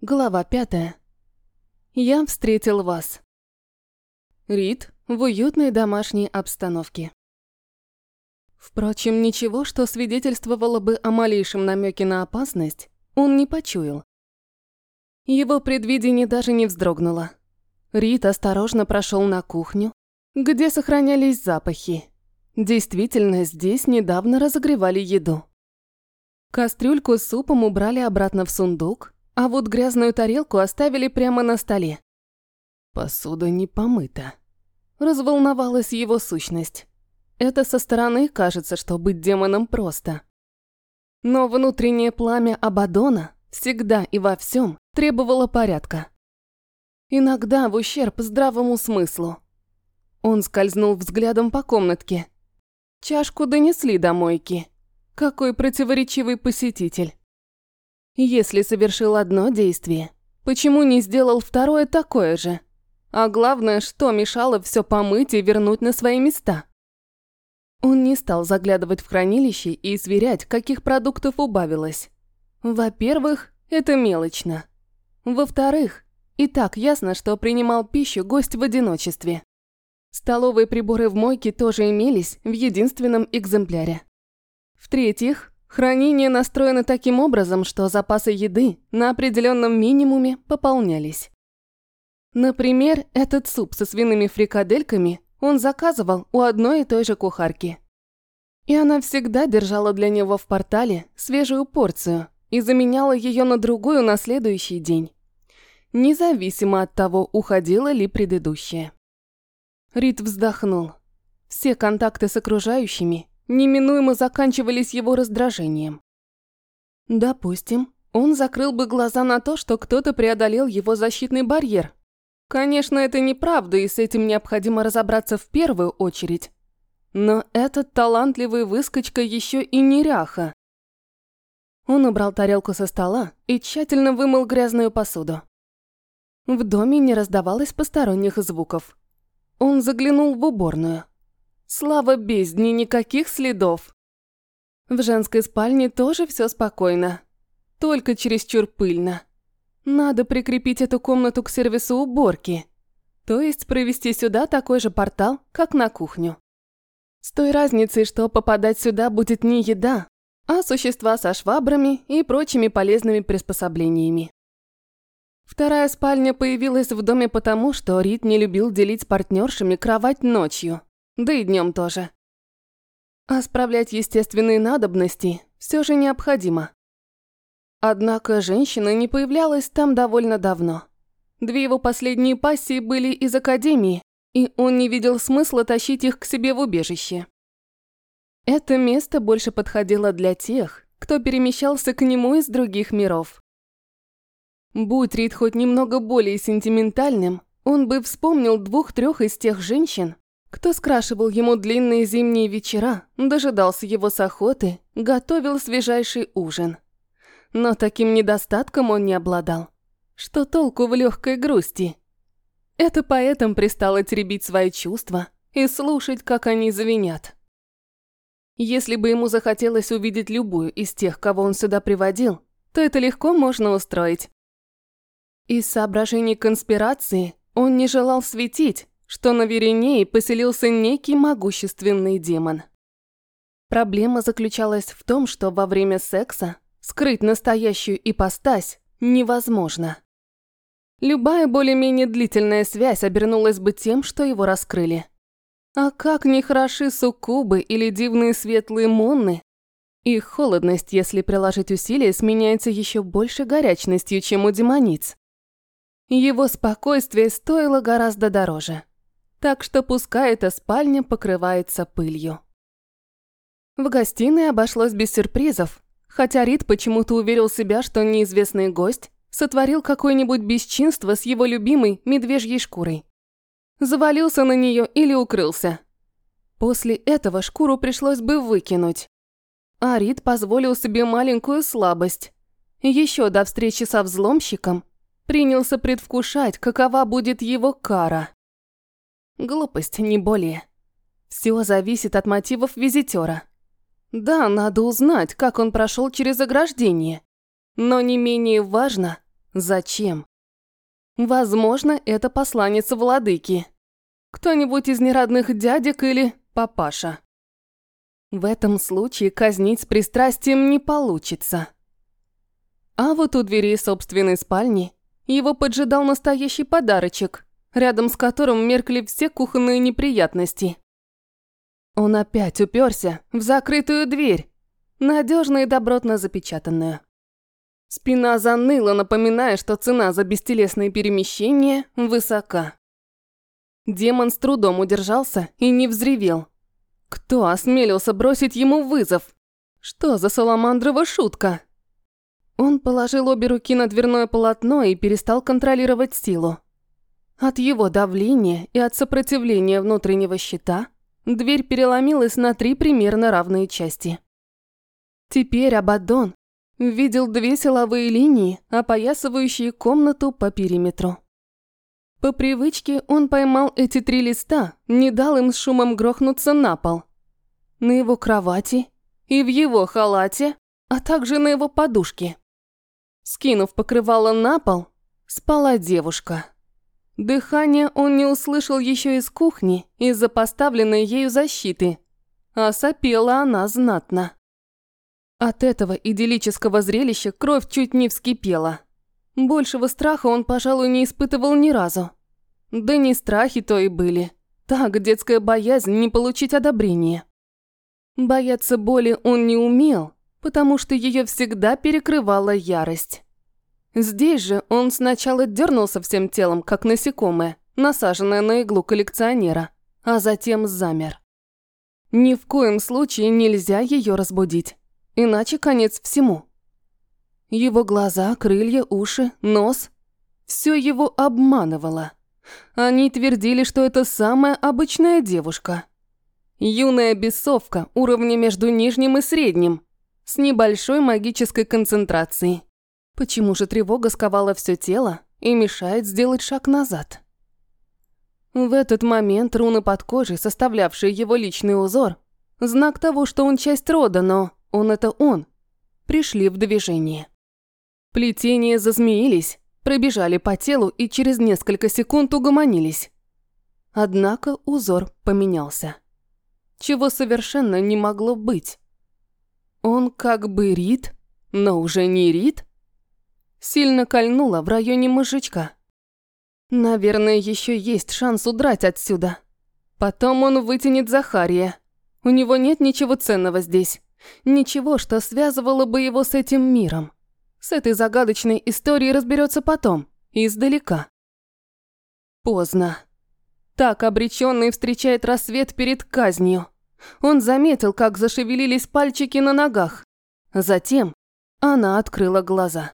Глава пятая. Я встретил вас. Рид в уютной домашней обстановке. Впрочем, ничего, что свидетельствовало бы о малейшем намеке на опасность, он не почуял. Его предвидение даже не вздрогнуло. Рид осторожно прошел на кухню, где сохранялись запахи. Действительно, здесь недавно разогревали еду. Кастрюльку с супом убрали обратно в сундук, а вот грязную тарелку оставили прямо на столе. Посуда не помыта. Разволновалась его сущность. Это со стороны кажется, что быть демоном просто. Но внутреннее пламя Абадона всегда и во всем требовало порядка. Иногда в ущерб здравому смыслу. Он скользнул взглядом по комнатке. Чашку донесли до мойки. Какой противоречивый посетитель. Если совершил одно действие, почему не сделал второе такое же? А главное, что мешало все помыть и вернуть на свои места? Он не стал заглядывать в хранилище и сверять, каких продуктов убавилось. Во-первых, это мелочно. Во-вторых, и так ясно, что принимал пищу гость в одиночестве. Столовые приборы в мойке тоже имелись в единственном экземпляре. В-третьих, хранение настроено таким образом, что запасы еды на определенном минимуме пополнялись. Например, этот суп со свиными фрикадельками он заказывал у одной и той же кухарки. И она всегда держала для него в портале свежую порцию и заменяла ее на другую на следующий день независимо от того, уходила ли предыдущая. Рид вздохнул. Все контакты с окружающими неминуемо заканчивались его раздражением. Допустим, он закрыл бы глаза на то, что кто-то преодолел его защитный барьер. Конечно, это неправда, и с этим необходимо разобраться в первую очередь. Но этот талантливый выскочка еще и неряха. Он убрал тарелку со стола и тщательно вымыл грязную посуду. В доме не раздавалось посторонних звуков. Он заглянул в уборную. Слава бездне, никаких следов. В женской спальне тоже все спокойно. Только чересчур пыльно. Надо прикрепить эту комнату к сервису уборки. То есть провести сюда такой же портал, как на кухню. С той разницей, что попадать сюда будет не еда, а существа со швабрами и прочими полезными приспособлениями. Вторая спальня появилась в доме потому, что Рид не любил делить с партнершами кровать ночью, да и днем тоже. А справлять естественные надобности все же необходимо. Однако женщина не появлялась там довольно давно. Две его последние пассии были из академии, и он не видел смысла тащить их к себе в убежище. Это место больше подходило для тех, кто перемещался к нему из других миров. Будь Рид хоть немного более сентиментальным, он бы вспомнил двух-трех из тех женщин, кто скрашивал ему длинные зимние вечера, дожидался его с охоты, готовил свежайший ужин. Но таким недостатком он не обладал. Что толку в легкой грусти? Это поэтам пристало теребить свои чувства и слушать, как они звенят. Если бы ему захотелось увидеть любую из тех, кого он сюда приводил, то это легко можно устроить. Из соображений конспирации он не желал светить, что на Веренее поселился некий могущественный демон. Проблема заключалась в том, что во время секса скрыть настоящую ипостась невозможно. Любая более-менее длительная связь обернулась бы тем, что его раскрыли. А как не хороши суккубы или дивные светлые монны, их холодность, если приложить усилия, сменяется еще больше горячностью, чем у демониц. Его спокойствие стоило гораздо дороже. Так что пускай эта спальня покрывается пылью. В гостиной обошлось без сюрпризов, хотя Рид почему-то уверил себя, что неизвестный гость сотворил какое-нибудь бесчинство с его любимой медвежьей шкурой. Завалился на нее или укрылся. После этого шкуру пришлось бы выкинуть. А Рид позволил себе маленькую слабость. Еще до встречи со взломщиком принялся предвкушать, какова будет его кара. Глупость, не более. Все зависит от мотивов визитера. Да, надо узнать, как он прошел через ограждение. Но не менее важно, Зачем? Возможно, это посланница владыки. Кто-нибудь из нерадных дядек или папаша. В этом случае казнить с пристрастием не получится. А вот у двери собственной спальни его поджидал настоящий подарочек, рядом с которым меркли все кухонные неприятности. Он опять уперся в закрытую дверь, надежно и добротно запечатанную. Спина заныла, напоминая, что цена за бестелесные перемещения высока. Демон с трудом удержался и не взревел. Кто осмелился бросить ему вызов? Что за саламандрова шутка? Он положил обе руки на дверное полотно и перестал контролировать силу. От его давления и от сопротивления внутреннего щита дверь переломилась на три примерно равные части. Теперь Абаддон видел две силовые линии, опоясывающие комнату по периметру. По привычке он поймал эти три листа, не дал им с шумом грохнуться на пол. На его кровати и в его халате, а также на его подушке. Скинув покрывало на пол, спала девушка. Дыхание он не услышал еще из кухни из-за поставленной ею защиты, а сопела она знатно. От этого идиллического зрелища кровь чуть не вскипела. Большего страха он, пожалуй, не испытывал ни разу. Да не страхи то и были. Так, детская боязнь не получить одобрения. Бояться боли он не умел, потому что ее всегда перекрывала ярость. Здесь же он сначала дернулся всем телом, как насекомое, насаженное на иглу коллекционера, а затем замер. Ни в коем случае нельзя ее разбудить, иначе конец всему. Его глаза, крылья, уши, нос – все его обманывало. Они твердили, что это самая обычная девушка. Юная бесовка уровня между нижним и средним, с небольшой магической концентрацией. Почему же тревога сковала все тело и мешает сделать шаг назад? В этот момент руны под кожей, составлявшие его личный узор, знак того, что он часть рода, но он это он, пришли в движение. Плетения зазмеились, пробежали по телу и через несколько секунд угомонились. Однако узор поменялся. Чего совершенно не могло быть. Он как бы рит, но уже не рит. Сильно кольнуло в районе мозжечка. Наверное, еще есть шанс удрать отсюда. Потом он вытянет Захария. У него нет ничего ценного здесь. Ничего, что связывало бы его с этим миром. С этой загадочной историей разберется потом, издалека. Поздно. Так обреченный встречает рассвет перед казнью. Он заметил, как зашевелились пальчики на ногах. Затем она открыла глаза.